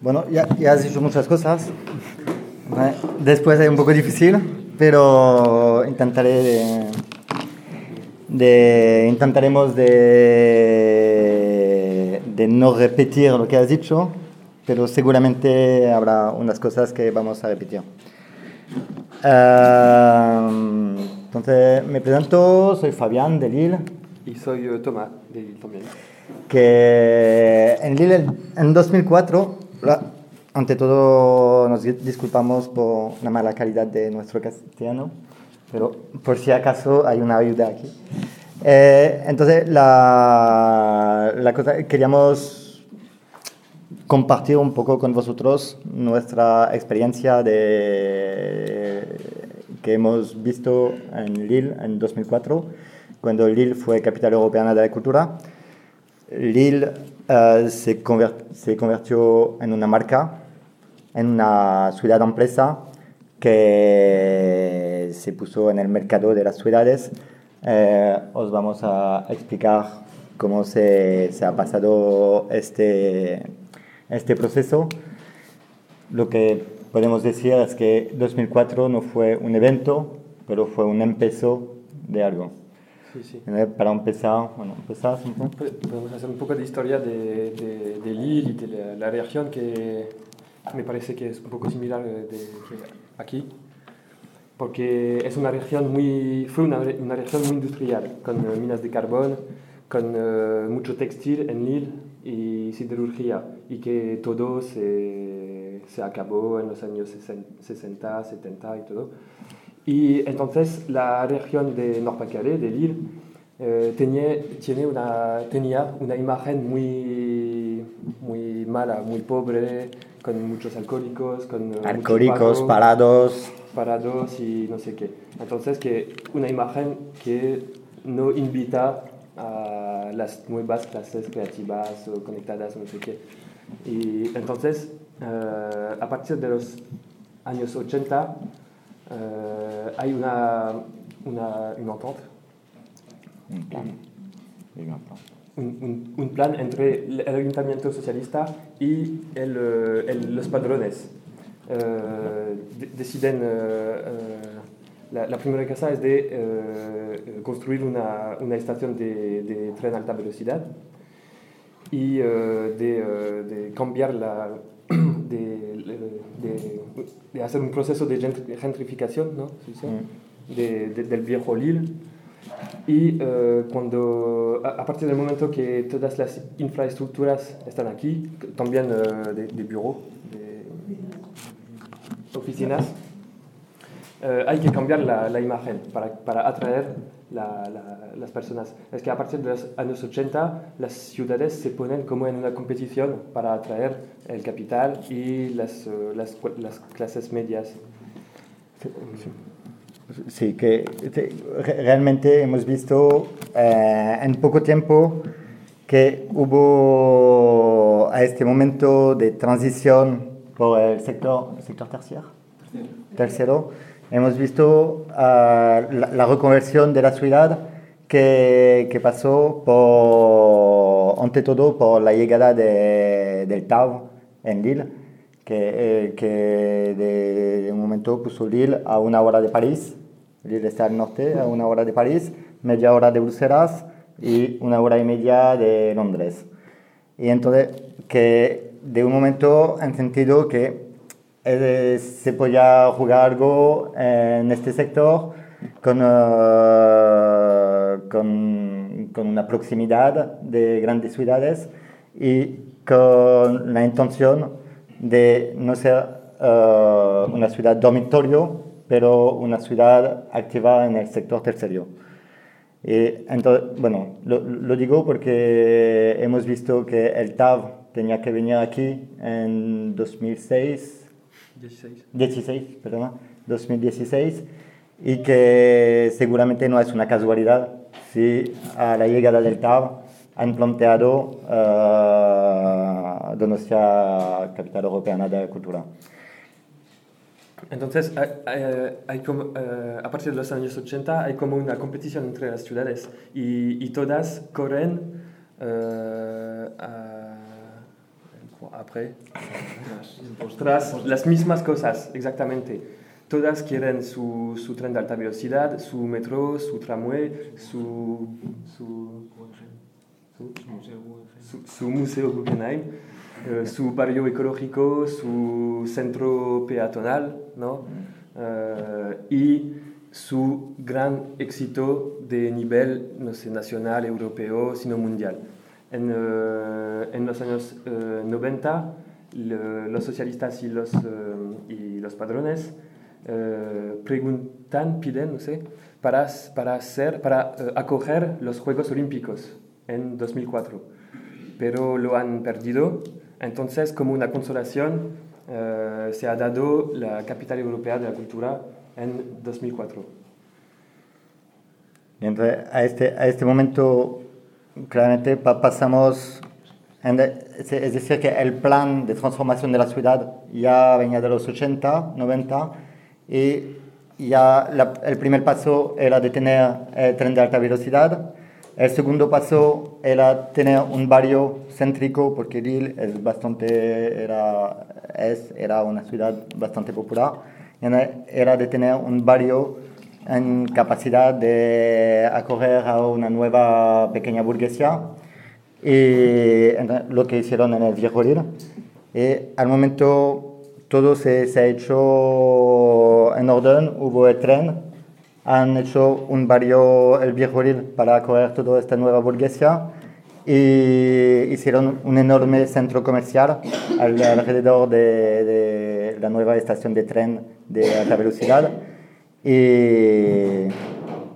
Bueno, ya, ya has dicho muchas cosas. Después es un poco difícil, pero intentaré de, de intentaremos de, de no repetir lo que has dicho, pero seguramente habrá unas cosas que vamos a repetir. Uh, entonces, me presento, soy Fabián de Lille. Y soy uh, Tomás de Lille también. Que en Lille, en 2004, ante todo nos disculpamos por la mala calidad de nuestro castellano, pero por si acaso hay una ayuda aquí. Eh, entonces, la, la cosa, queríamos compartir un poco con vosotros nuestra experiencia de, que hemos visto en Lille en 2004, cuando Lille fue capital europea de la cultura. Lille uh, se, convirtió en una marca en una ciudad empresa que se puso en el mercado de las ciudades. Eh, os vamos a explicar cómo se, ha pasado este, este proceso. Lo que podemos decir es que 2004 no fue un evento, pero fue un empezó de algo. Sí, sí. Eh, para empezar, bueno, empezar un poco. Podemos hacer un poco de historia de, de, de Lille y de la, la región que me parece que es un poco similar de, de aquí, porque es una región muy, fue una, una región muy industrial, con uh, minas de carbón, con mucho textil en Lille y siderurgia, y que todo se, se acabó en los años 60, 70 y todo. Y entonces la región de Nord-Pas-de-Calais, de Lille, eh, tenía, tiene una, tenía una imagen muy, muy mala, muy pobre, con muchos alcohólicos, con alcohólicos, pago, parados. Parados y no sé qué. Entonces, que una imagen que no invita a las nuevas clases creativas o conectadas, no sé qué. Y entonces, uh, a partir de los años 80, uh, hay una, una, una entente. Un plan. Un plan un, un, un, plan entre el ayuntamiento socialista y el, el, los padrones. Uh, de, deciden, uh, la, la, primera cosa es de uh, construir una, una estación de, de, tren alta velocidad y de, de, cambiar la, de, de, hacer un proceso de gentrificación ¿no? ¿Sí, sí? Mm. del viejo Lille y uh, cuando, a, a, partir del momento que todas las infraestructuras están aquí, también uh, de, de bureau, de oficinas, uh, hay que cambiar la, la imagen para, para atraer la, la, las personas. Es que a partir de los años 80 las ciudades se ponen como en una competición para atraer el capital y las, las, las clases medias. Sí, sí. Sí, que realmente hemos visto eh, en poco tiempo que hubo a este momento de transición por el sector, sector terciario. tercero. Hemos visto uh, la, la, reconversión de la ciudad que, que, pasó por, ante todo por la llegada de, del TAV en Lille que, eh, que de, de, un momento puso Lille a una hora de París, Lille está al norte, a una hora de París, media hora de Bruselas y una hora y media de Londres. Y entonces, que de un momento han sentido que eh, se podía jugar algo en este sector con, uh, con, con una proximidad de grandes ciudades y con la intención de no ser uh, una ciudad dormitorio, pero una ciudad activa en el sector terciario. Y entonces, bueno, lo, lo, digo porque hemos visto que el TAV tenía que venir aquí en 2006, 16, 16 perdón, 2016, y que seguramente no es una casualidad si a la llegada del TAV han planteado uh, Donostia Capital Europea de la Cultura. Entonces, hay, hay, hay como, uh, a partir de los años 80 hay como una competición entre las ciudades y, y todas corren a, après, tras las mismas cosas, exactamente. Todas quieren su, su, tren de alta velocidad, su metro, su tramway, su, su, su, su museo Guggenheim, eh, su barrio ecológico, su centro peatonal, ¿no? Eh, y su gran éxito de nivel no sé, nacional, europeo, sino mundial. En, eh, en los años 90, los socialistas y los, y los padrones preguntan, piden, no sé, para, para, hacer, para acoger los Juegos Olímpicos en 2004, pero lo han perdido. Entonces, como una consolación, eh, se ha dado la capital europea de la cultura en 2004. Entonces, a este, a este momento, claramente pasamos, es decir, que el plan de transformación de la ciudad ya venía de los 80, 90, y ya el primer paso era de tener el tren de alta velocidad, el segundo paso era tener un barrio céntrico, porque Lille es bastante, era, es, era una ciudad bastante popular. Era de tener un barrio en capacidad de acoger a una nueva pequeña burguesía. Y lo que hicieron en el viejo Lille. Y al momento todo se, se ha hecho en orden, hubo el tren han hecho un barrio, el viejo Lille, para acoger toda esta nueva burguesía y hicieron un enorme centro comercial alrededor de, la nueva estación de tren de alta velocidad y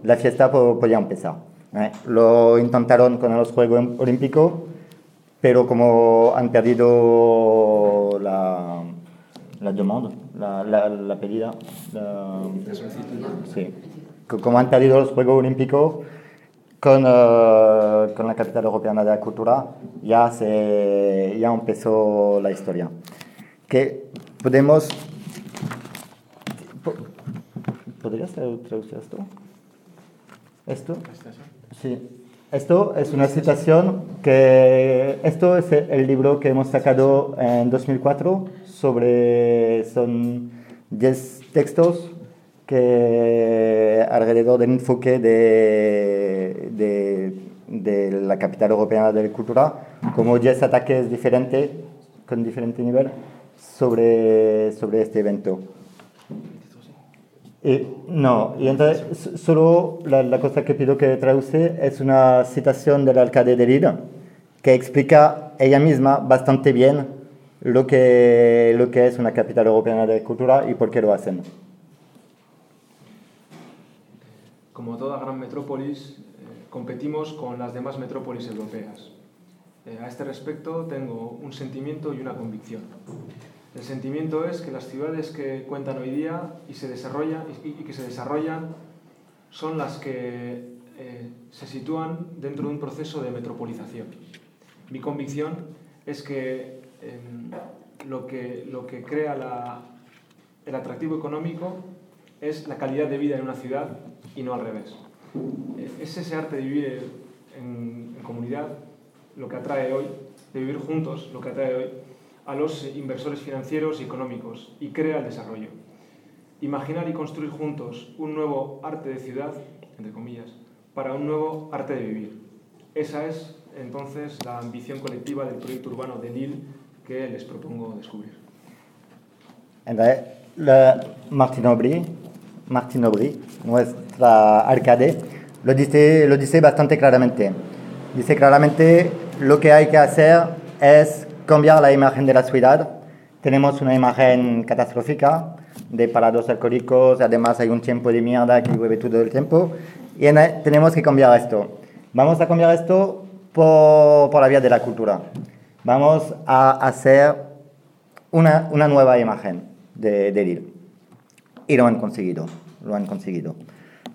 la fiesta podía empezar. ¿eh? Lo intentaron con los Juegos Olímpicos, pero como han perdido la, la demanda, la, la, la pedida, sí como han perdido los Juegos Olímpicos con, uh, con la capital europea de la cultura, ya, se, ya empezó la historia. Que podemos... ¿Podrías traducir esto? ¿Esto? Sí. Esto es una citación que... Esto es el libro que hemos sacado en 2004 sobre... Son 10 textos que alrededor del enfoque de, de, de, la capital europea de la cultura, como 10 ataques diferentes, con diferente nivel, sobre, sobre este evento. Y, no, y entonces solo la, cosa que pido que traduce es una citación del alcalde de Lille que explica ella misma bastante bien lo que, lo que es una capital europea de cultura y por qué lo hacen. como toda gran metrópolis, eh, competimos con las demás metrópolis europeas. Eh, a este respecto tengo un sentimiento y una convicción. El sentimiento es que las ciudades que cuentan hoy día y, se desarrollan, y, que se desarrollan son las que eh, se sitúan dentro de un proceso de metropolización. Mi convicción es que em, lo, que lo que crea la, el atractivo económico es la calidad de vida en una ciudad y no al revés. Es ese arte de vivir en, comunidad lo que atrae hoy, de vivir juntos, lo que atrae hoy a los inversores financieros y económicos y crea el desarrollo. Imaginar y construir juntos un nuevo arte de ciudad, entre comillas, para un nuevo arte de vivir. Esa es entonces la ambición colectiva del proyecto urbano de Lille que les propongo descubrir. Entonces, la Martin Aubry, Martin Aubry, nuestra arcade, lo dice, lo dice bastante claramente. Dice claramente lo que hay que hacer es cambiar la imagen de la ciudad. Tenemos una imagen catastrófica de parados alcohólicos, además hay un tiempo de mierda que llueve todo el tiempo y tenemos que cambiar esto. Vamos a cambiar esto por, por la vía de la cultura. Vamos a hacer una, una nueva imagen de, de Lille. Y lo han conseguido, lo han conseguido.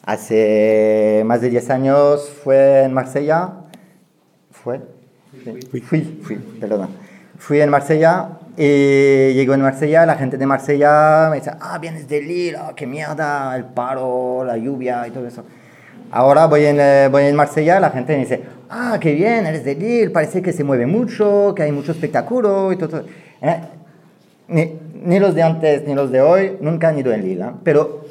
Hace más de 10 años fue en Marsella. ¿Fue? Fui, fui, fui, perdona. Fui en Marsella y llegó en Marsella, la gente de Marsella me dice, ah, vienes de Lille, oh, qué mierda, el paro, la lluvia y todo eso. Ahora voy en, eh, voy en Marsella, la gente me dice, ah, qué bien, eres de Lille, parece que se mueve mucho, que hay mucho espectáculo y todo. ¿eh? Ni, ni, los de antes ni los de hoy nunca han ido en Lille, ¿eh? pero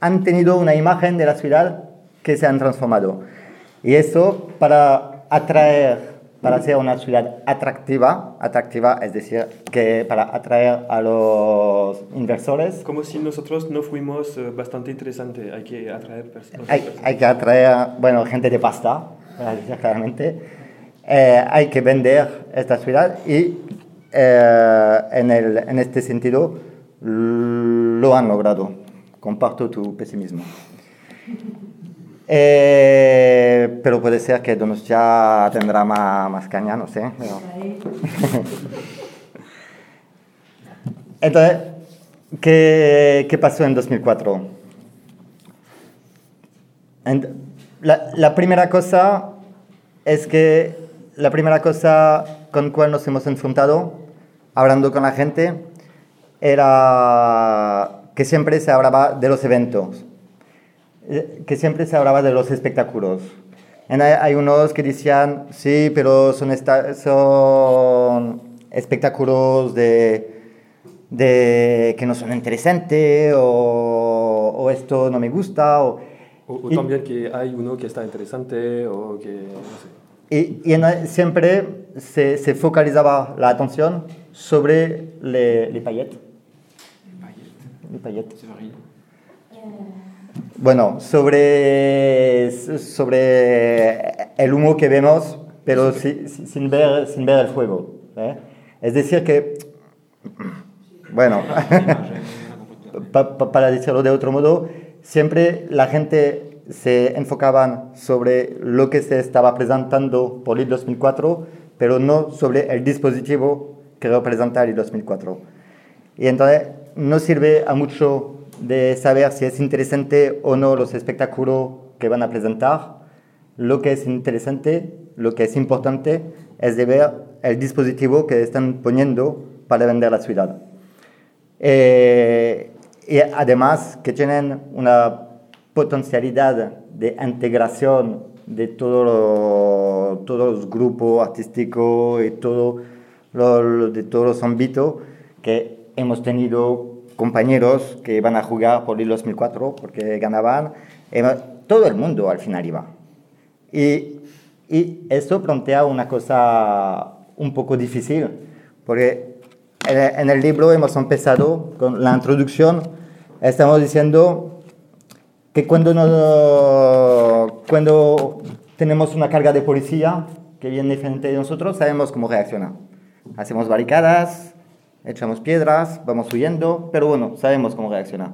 han tenido una imagen de la ciudad que se han transformado. Y eso para atraer, para ser una ciudad atractiva, atractiva es decir, que para atraer a los inversores. Como si nosotros no fuimos uh, bastante interesantes, hay que atraer personas. Hay, hay, que atraer, bueno, gente de pasta, claramente. Eh, hay que vender esta ciudad y eh, en, el, en este sentido lo han logrado. Comparto tu pesimismo. Eh, pero puede ser que Donostia tendrá más, más caña, no sé. Pero... Entonces, ¿qué, ¿qué, pasó en 2004? En, la, la, primera cosa es que la primera cosa con cual nos hemos enfrentado, hablando con la gente, era que siempre se hablaba de los eventos eh, que siempre se hablaba de los espectáculos. Hay unos que decían, sí, pero son, son espectáculos de, de, que no son interesantes o, o, esto no me gusta. O, o, o y, también que hay uno que está interesante o que... No sé. Y, y en, siempre se, se, focalizaba la atención sobre les paillettes. Les paillettes. Les paillettes. Bueno, sobre, sobre el humo que vemos, pero si, sin, ver, sin ver el fuego. ¿eh? Es decir, que, bueno, pa, pa, para decirlo de otro modo, siempre la gente se enfocaba sobre lo que se estaba presentando por el 2004, pero no sobre el dispositivo que representa el 2004. Y entonces no sirve a mucho de saber si es interesante o no los espectáculos que van a presentar. Lo que es interesante, lo que es importante, es de ver el dispositivo que están poniendo para vender la ciudad. Eh, y además que tienen una potencialidad de integración de todo lo, todos los grupos artísticos y todo lo, de todos los ámbitos que hemos tenido compañeros que iban a jugar por el 2004 porque ganaban, todo el mundo al final iba. Y, y esto plantea una cosa un poco difícil, porque en el libro hemos empezado con la introducción, estamos diciendo que cuando, no, cuando tenemos una carga de policía que viene frente de nosotros, sabemos cómo reaccionar. Hacemos barricadas, echamos piedras, vamos huyendo, pero bueno, sabemos cómo reaccionar.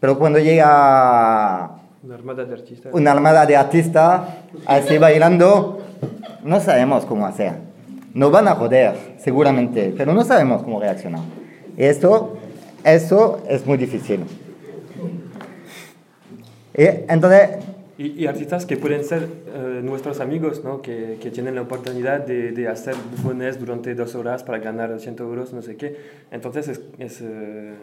Pero cuando llega una armada de artistas, una armada de artistas así bailando, no sabemos cómo hacer. Nos van a joder, seguramente, pero no sabemos cómo reaccionar. Y esto, eso es muy difícil. Y entonces, y, y, artistas que pueden ser uh, nuestros amigos, ¿no? que, que, tienen la oportunidad de, de, hacer bufones durante dos horas para ganar 100 euros, no sé qué. Entonces es... es uh...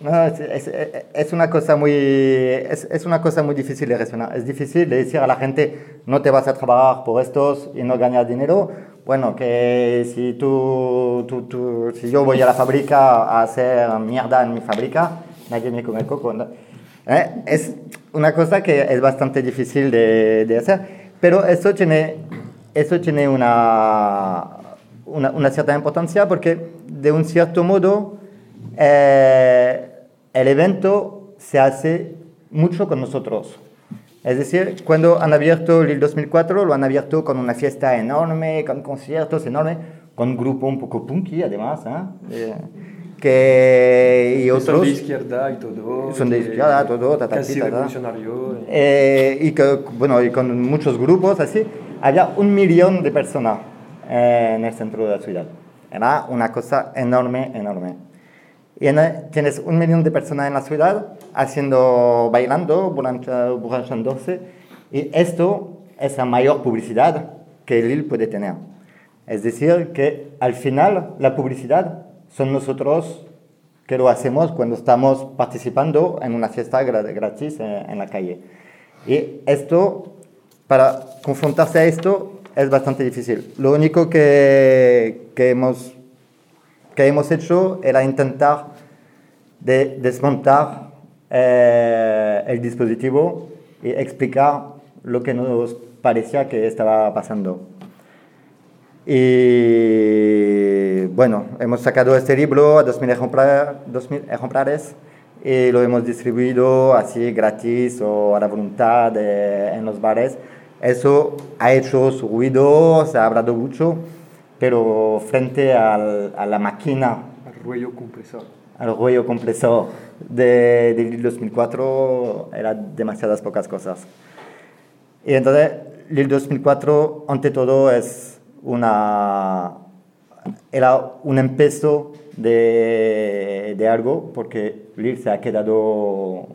no, es, es, es, una cosa muy, es, es, una cosa muy difícil de reaccionar. Es difícil de decir a la gente, no te vas a trabajar por estos y no ganas dinero. Bueno, que si, tú, tú, tú, si yo voy a la fábrica a hacer mierda en mi fábrica, nadie me come el coco. ¿no? ¿Eh? Es una cosa que es bastante difícil de, de hacer, pero eso tiene, eso tiene una, una, una, cierta importancia porque de un cierto modo eh, el evento se hace mucho con nosotros. Es decir, cuando han abierto el 2004, lo han abierto con una fiesta enorme, con conciertos enormes, con un grupo un poco punky además. ¿eh? Que, y otros... Son de izquierda y todo. Son de izquierda, todo, ta, ta, casi ta, revolucionario. Eh, y que, bueno, y con muchos grupos así, había un millón de personas eh, en el centro de la ciudad. Era una cosa enorme, enorme. Y en, tienes un millón de personas en la ciudad haciendo, bailando, borrachándose. Y esto es la mayor publicidad que Lille puede tener. Es decir, que al final la publicidad son nosotros que lo hacemos cuando estamos participando en una fiesta gratis en la calle. Y esto, para confrontarse a esto es bastante difícil. Lo único que, que, hemos, que hemos hecho era intentar de desmontar eh, el dispositivo y explicar lo que nos parecía que estaba pasando. Y bueno, hemos sacado este libro a 2.000 ejemplares y lo hemos distribuido así gratis o a la voluntad en los bares. Eso ha hecho su ruido, se ha hablado mucho, pero frente al, a la máquina, al ruido compresor, al ruido compresor de, de 2004, eran demasiadas pocas cosas. Y entonces, el 2004, ante todo, es una, era un empiezo de, de algo, porque Lille se ha quedado,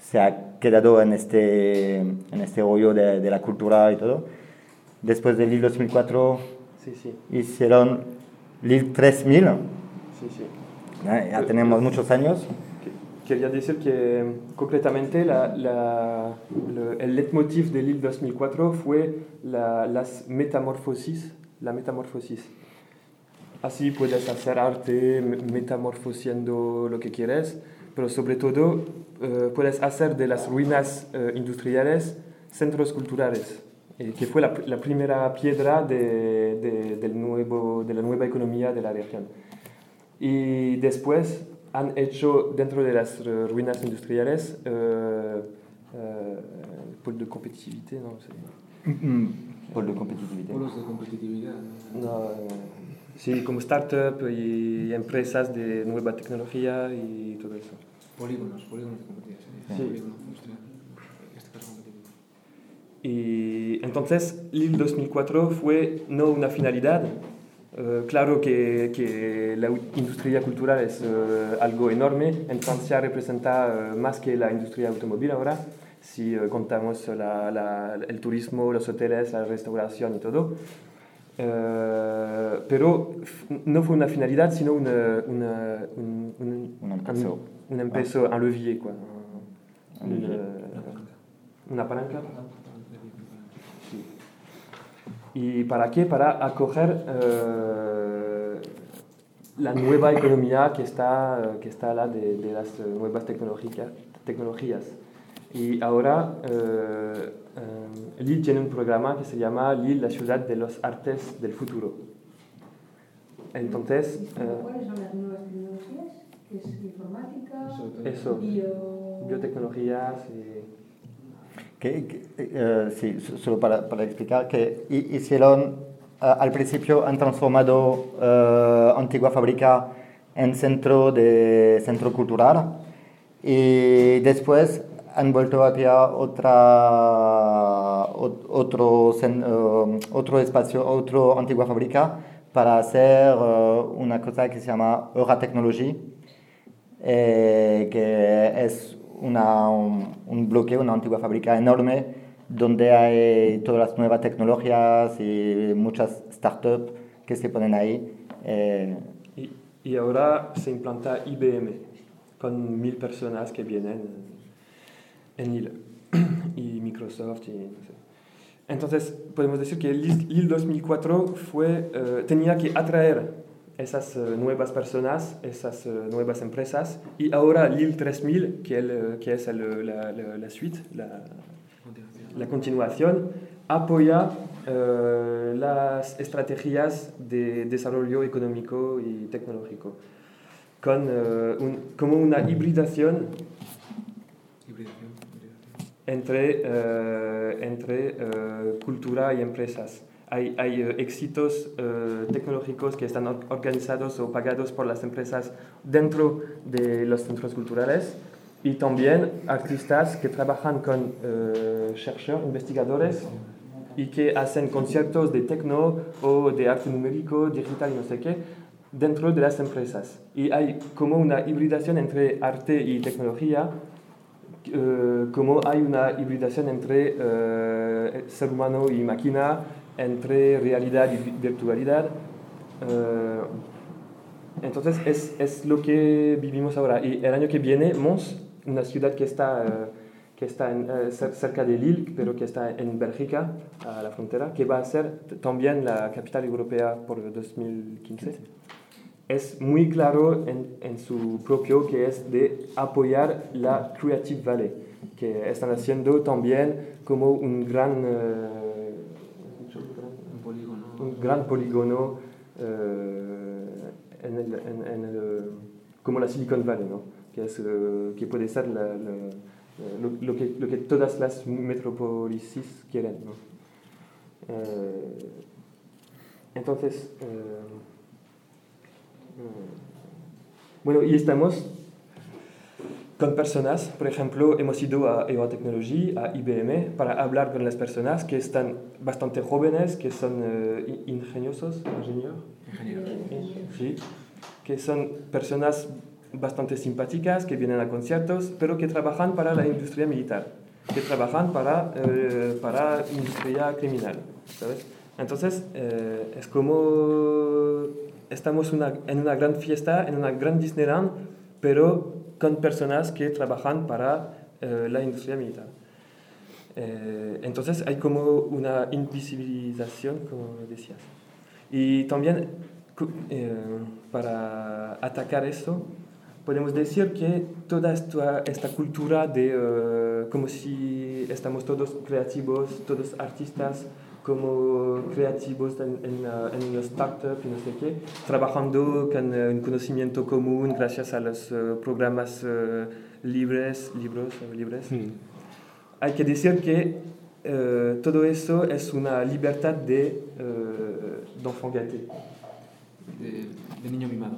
se ha quedado en, este, en este rollo de, de la cultura y todo. Después de Lille 2004, sí, sí. hicieron Lille 3000. Sí, sí. Ya, ya tenemos muchos años. Quería decir que concretamente la, la, el leitmotiv de Lille 2004 fue la, las metamorfosis, la metamorfosis. Así puedes hacer arte metamorfosiendo lo que quieres, pero sobre todo eh, puedes hacer de las ruinas eh, industriales centros culturales, eh, que fue la, la primera piedra de, de, del nuevo, de la nueva economía de la región. Y después han hecho dentro de las ruinas industriales eh, eh, pôle de competitividad, no sé. Polo de competitividad. Polos de competitividad. No, eh, sí, como startup y empresas de nueva tecnología y todo eso. Polígonos, polígonos de competitividad. Sí. Polígono industrial. En este caso competitivo. Y entonces, Lille 2004 fue no una finalidad. Eh, claro que, que, la industria cultural es eh, algo enorme. En Francia representa eh, más que la industria automóvil ahora, si contamos la, la, el turismo, los hoteles, la restauración y todo. pero no fue una finalidad, sino una, una, un, un, Un empezó. un, un empezó, un levier. Quoi. Un levier. Una palanca. ¿Y para qué? Para acoger eh, la nueva economía que está, que está la de, de las nuevas tecnologías. tecnologías. Y ahora eh, eh, Lille tiene un programa que se llama Lille, la ciudad de los artes del futuro. Entonces, eh, ¿Cuáles son las nuevas tecnologías? ¿Es informática? eso, Bio... biotecnologías y... Que, eh, sí, so- solo para, para explicar que hi- hicieron, al principio han transformado eh, antigua fábrica en centro, de, centro cultural y después han vuelto a crear otra, ot- otro, eh, otro espacio, otra antigua fábrica para hacer una cosa que se llama Eura Technology, que es una, un, un bloque, una antigua fábrica enorme donde hay todas las nuevas tecnologías y muchas startups que se ponen ahí. eh, Y, y ahora se implanta IBM con mil personas que vienen en Lille y Microsoft y no sé. Entonces podemos decir que Lille Lille 2004 fue, eh, tenía que atraer esas eh, nuevas personas, esas eh, nuevas empresas y ahora Lille 3000 que, el, que es el- la, la, la suite, la, la continuación apoya eh, las estrategias de desarrollo económico y tecnológico, con, eh, un- como una hibridación entre, eh, entre eh, cultura y empresas. Hay, hay eh, éxitos eh, tecnológicos que están or- organizados o pagados por las empresas dentro de los centros culturales y también artistas que trabajan con eh, chercheurs, investigadores y que hacen conciertos de techno o de arte numérico, digital y no sé qué, dentro de las empresas. Y hay como una hibridación entre arte y tecnología, eh, como hay una hibridación entre eh, ser humano y máquina, entre realidad y vi- virtualidad. Eh, entonces es, es lo que vivimos ahora. Y el año que viene, Mons, una ciudad que está, eh, que está en, cer- cerca de Lille, pero que está en Bélgica, a la frontera, que va a ser también la capital europea por 2015. Es muy claro en, en su propio que es de apoyar la Creative Valley, que están haciendo también como un gran. Un gran polígono eh, en como la Silicon Valley, ¿no? que, es, eh, que puede ser la- la- lo, que, todas las metrópolis quieren. Eh, entonces, eh, bueno, y estamos con personas, por ejemplo, hemos ido a EOA Technology, a IBM, para hablar con las personas que están bastante jóvenes, que son eh, in- ingeniosos, ingeniero, Ingeniero. sí, que son personas bastante simpáticas, que vienen a conciertos, pero que trabajan para la industria militar, que trabajan para, eh, para industria criminal, ¿sabes? Entonces, eh, es como estamos una- en una gran fiesta, en una gran Disneyland, pero con personas que trabajan para eh, la industria militar. Eh, entonces hay como una invisibilización, como decías. Y también eh, para atacar eso, podemos decir que toda esta, esta cultura de eh, como si estamos todos creativos, todos artistas, como creativos en, en, uh, en una startup y no sé qué, trabajando con uh, un conocimiento común gracias a los uh, programas uh, libres, libros uh, libres. Hay que decir que uh, todo eso es una libertad de uh, d'enfant gâté, De, de niño mimado.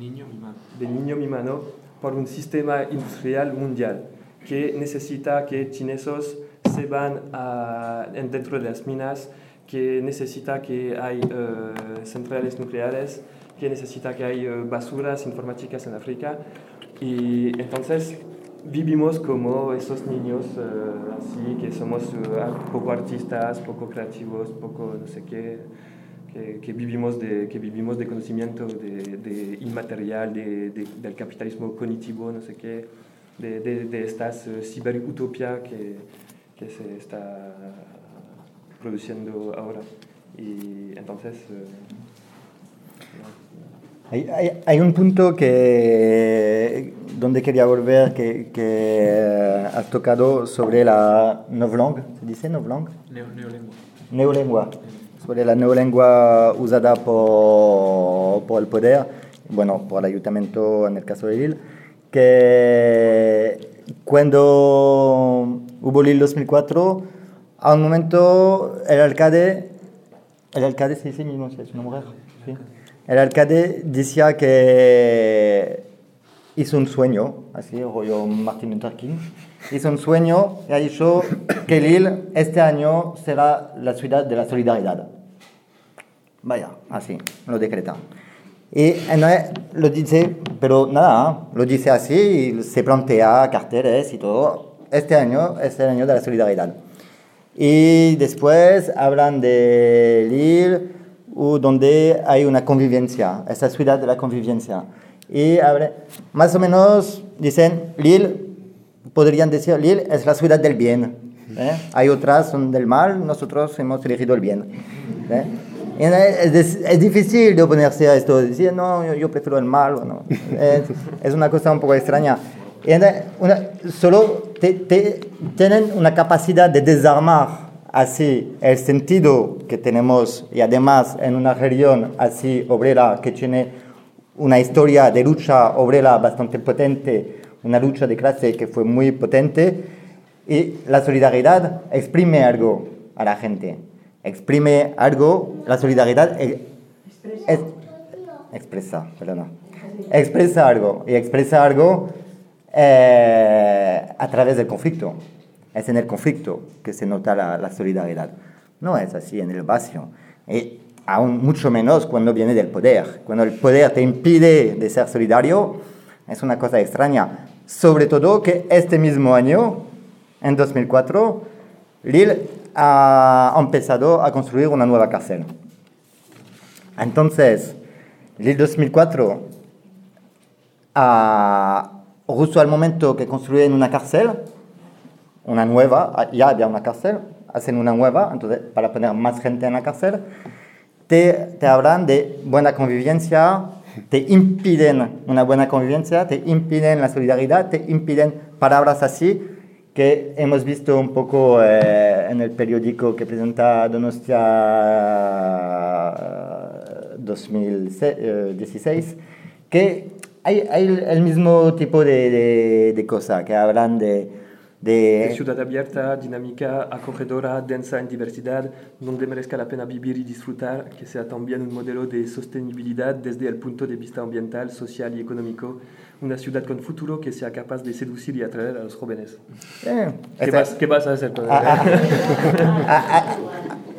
Niño mimado. de niño mimado por un sistema industrial mundial que necesita que chinesos se van a, en- dentro de las minas, que necesita que hay eh, centrales nucleares, que necesita que hay eh, basuras informáticas en África. Y entonces vivimos como esos niños eh, así, que somos poco artistas, poco creativos, poco no sé qué, que, que vivimos, de, que vivimos de conocimiento de, de inmaterial, de, de- del capitalismo cognitivo, no sé qué, de, estas eh, ciberutopia que, que se está produciendo ahora. Y entonces... eh, Hay, hay- hay un punto que, donde quería volver que, que eh, has tocado sobre la novlangue, ¿se dice novlangue? Neo, neolengua. Neolengua. Sobre la neolengua usada por, por el poder, bueno, por el ayuntamiento en el caso de Lille, que cuando hubo Lille 2004, a un momento el alcalde, el alcalde se dice mismo, es una mujer, ¿sí? El alcalde decía que hizo un sueño, así, rollo Martin Luther King, hizo un sueño y ha dicho que Lille este año será la ciudad de la solidaridad. Vaya, así, lo decreta. Y entonces lo dice, pero nada, lo dice así y se plantea carteles y todo. Este año es el año de la solidaridad. Y después hablan de Lille, donde hay una convivencia, esta ciudad de la convivencia. Y más o menos dicen, Lille, podrían decir, Lille es la ciudad del bien. ¿eh? Hay otras son del mal, nosotros hemos elegido el bien. ¿eh? Y es, es- difícil de oponerse a esto, decir, no, yo, yo prefiero el mal. Es, es una cosa un poco extraña. Una- solo te- te- tienen una capacidad de desarmar así el sentido que tenemos y además en una región así obrera que tiene una historia de lucha obrera bastante potente, una lucha de clase que fue muy potente y la solidaridad exprime algo a la gente, exprime algo, la solidaridad es, es- expresa, perdona, expresa algo y expresa algo eh, a través del conflicto. Es en el conflicto que se nota la, la solidaridad. No es así en el vacío. Y aún mucho menos cuando viene del poder. Cuando el poder te impide de ser solidario, es una cosa extraña. Sobre todo que este mismo año, en 2004, Lille ha empezado a construir una nueva cárcel. Entonces, Lille 2004 ha justo al momento que construyen una cárcel, una nueva, ya había una cárcel, hacen una nueva, entonces para poner más gente en la cárcel, te, te hablan de buena convivencia, te impiden una buena convivencia, te impiden la solidaridad, te impiden palabras así que hemos visto un poco eh, en el periódico que presenta Donostia 2016, que hay, hay el mismo tipo de, de, de cosa, que hablan de de... ciudad abierta, dinámica, acogedora, densa en diversidad, donde merezca la pena vivir y disfrutar, que sea también un modelo de sostenibilidad desde el punto de vista ambiental, social y económico, una ciudad con futuro que sea capaz de seducir y atraer a los jóvenes. Eh, ¿Qué, vas, ¿Qué, vas, a hacer con ah, ah, ah,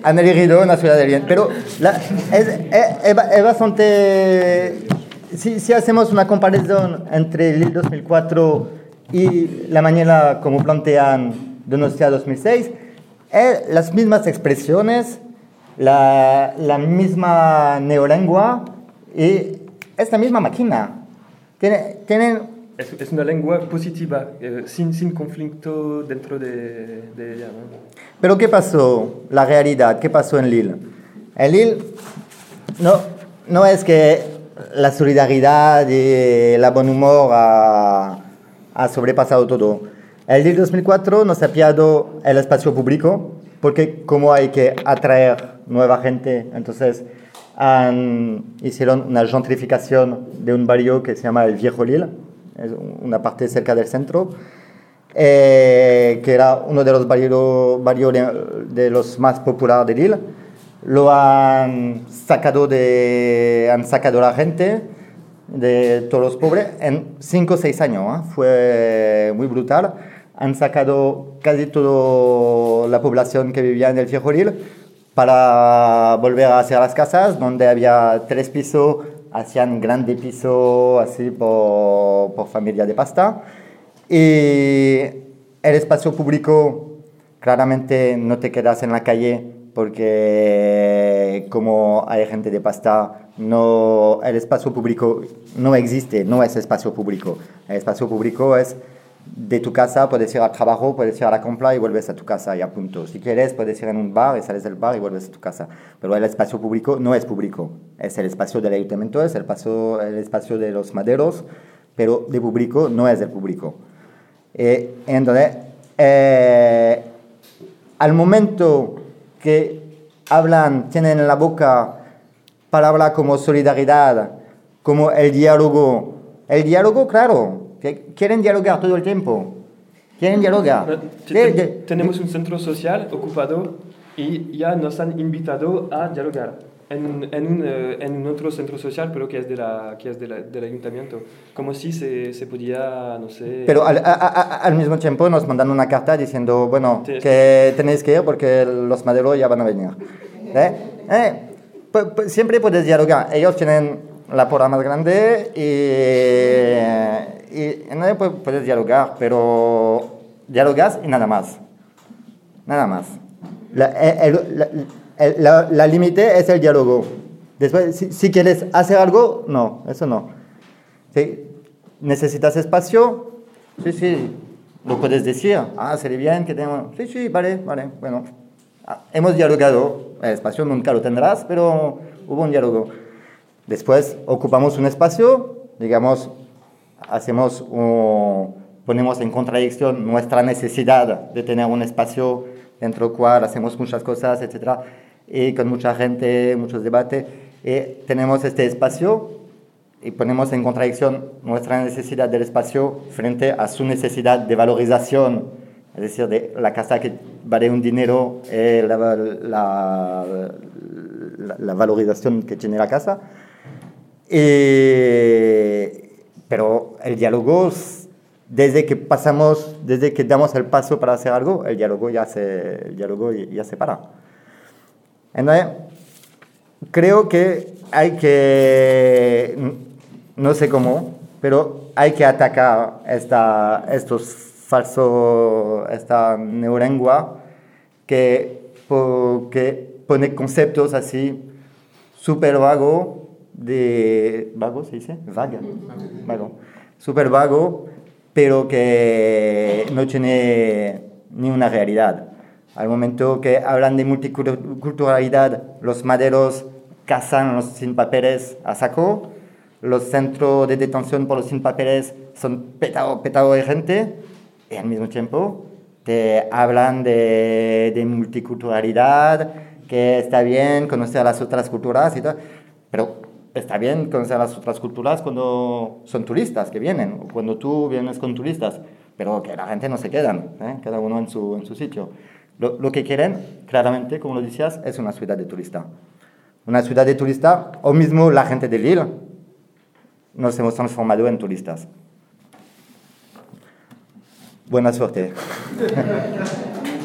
Han elegido una ciudad de bien, pero la, es, es, es, bastante... Si, si hacemos una comparación entre el 2004 y la manera como plantean Donostia 2006, es las mismas expresiones, la, la misma neolengua y es la misma máquina. Tiene, tienen es, es, una lengua positiva, eh, sin, sin, conflicto dentro de, de ella. ¿no? Pero ¿qué pasó? La realidad, ¿qué pasó en Lille? En Lille no, no es que la solidaridad y el buen humor a ha sobrepasado todo. El día 2004 nos ha pillado el espacio público, porque como hay que atraer nueva gente, entonces han, hicieron una gentrificación de un barrio que se llama el Viejo Lille, es una parte cerca del centro, eh, que era uno de los barrios, barrios de los más populares de Lille. Lo han sacado de, han sacado la gente, de todos los pobres en 5 o 6 años. ¿eh? Fue muy brutal. Han sacado casi toda la población que vivía en el Viejo para volver a hacer las casas donde había tres pisos, hacían grande piso así por, por familia de pasta. Y el espacio público, claramente no te quedas en la calle porque como hay gente de pasta, no, el espacio público no existe, no es espacio público. El espacio público es de tu casa, puedes ir al trabajo, puedes ir a la compra y vuelves a tu casa y a punto. Si quieres, puedes ir en un bar y sales del bar y vuelves a tu casa. Pero el espacio público no es público, es el espacio del ayuntamiento, es el espacio, el espacio de los maderos, pero de público no es del público. Eh, entonces, eh, al momento que hablan, tienen en la boca palabras como solidaridad, como el diálogo. El diálogo, claro, que quieren dialogar todo el tiempo. Quieren dialogar. Tenemos un centro social ocupado y ya nos han invitado a dialogar en, en, un, eh, en, otro centro social, pero que es, de la, que es de la, del ayuntamiento. Como si se, se podía, no sé... Pero al, al, mismo tiempo nos mandan una carta diciendo, bueno, que tenéis que ir porque los maderos ya van a venir. ¿Eh? ¿Eh? siempre puedes dialogar. Ellos tienen la porra más grande y, y, nadie puede dialogar, pero dialogas y nada más. Nada más. La, el, la, límite es el diálogo. Después, si, quieres hacer algo, no, eso no. Si necesitas espacio, sí, sí, lo puedes decir. Ah, sería bien que tengo. Sí, sí, vale, vale, bueno. Ah, hemos dialogado, el espacio nunca lo tendrás, pero hubo un diálogo. Después ocupamos un espacio, digamos, hacemos ponemos en contradicción nuestra necesidad de tener un espacio dentro del cual hacemos muchas cosas, etcétera y con mucha gente, muchos debates. Y tenemos este espacio y ponemos en contradicción nuestra necesidad del espacio frente a su necesidad de valorización, es decir, de la casa que vale un dinero, y la, la, la, valorización que tiene la casa. pero el diálogo, desde que pasamos, desde que damos el paso para hacer algo, el diálogo ya se, el diálogo ya se para. Entonces, creo que hay que, no sé cómo, pero hay que atacar esta, estos falsos, esta neolengua que, que pone conceptos así súper vago de... ¿Vago se dice? Vaga. Vago. Súper vago pero que no tiene ni una realidad. Al momento que hablan de multiculturalidad, los maderos cazan los sin papeles a saco, los centros de detención por los sin papeles son petados petado de gente, y al mismo tiempo te hablan de, de multiculturalidad, que está bien conocer las otras culturas y tal, pero está bien conocer las otras culturas cuando son turistas que vienen, o cuando tú vienes con turistas, pero que la gente no se queda, ¿eh? cada uno en su, en su sitio. Lo, que quieren, claramente, como lo decías, es una ciudad de turista. Una ciudad de turista, o mismo la gente de Lille, nos hemos transformado en turistas. Buena suerte.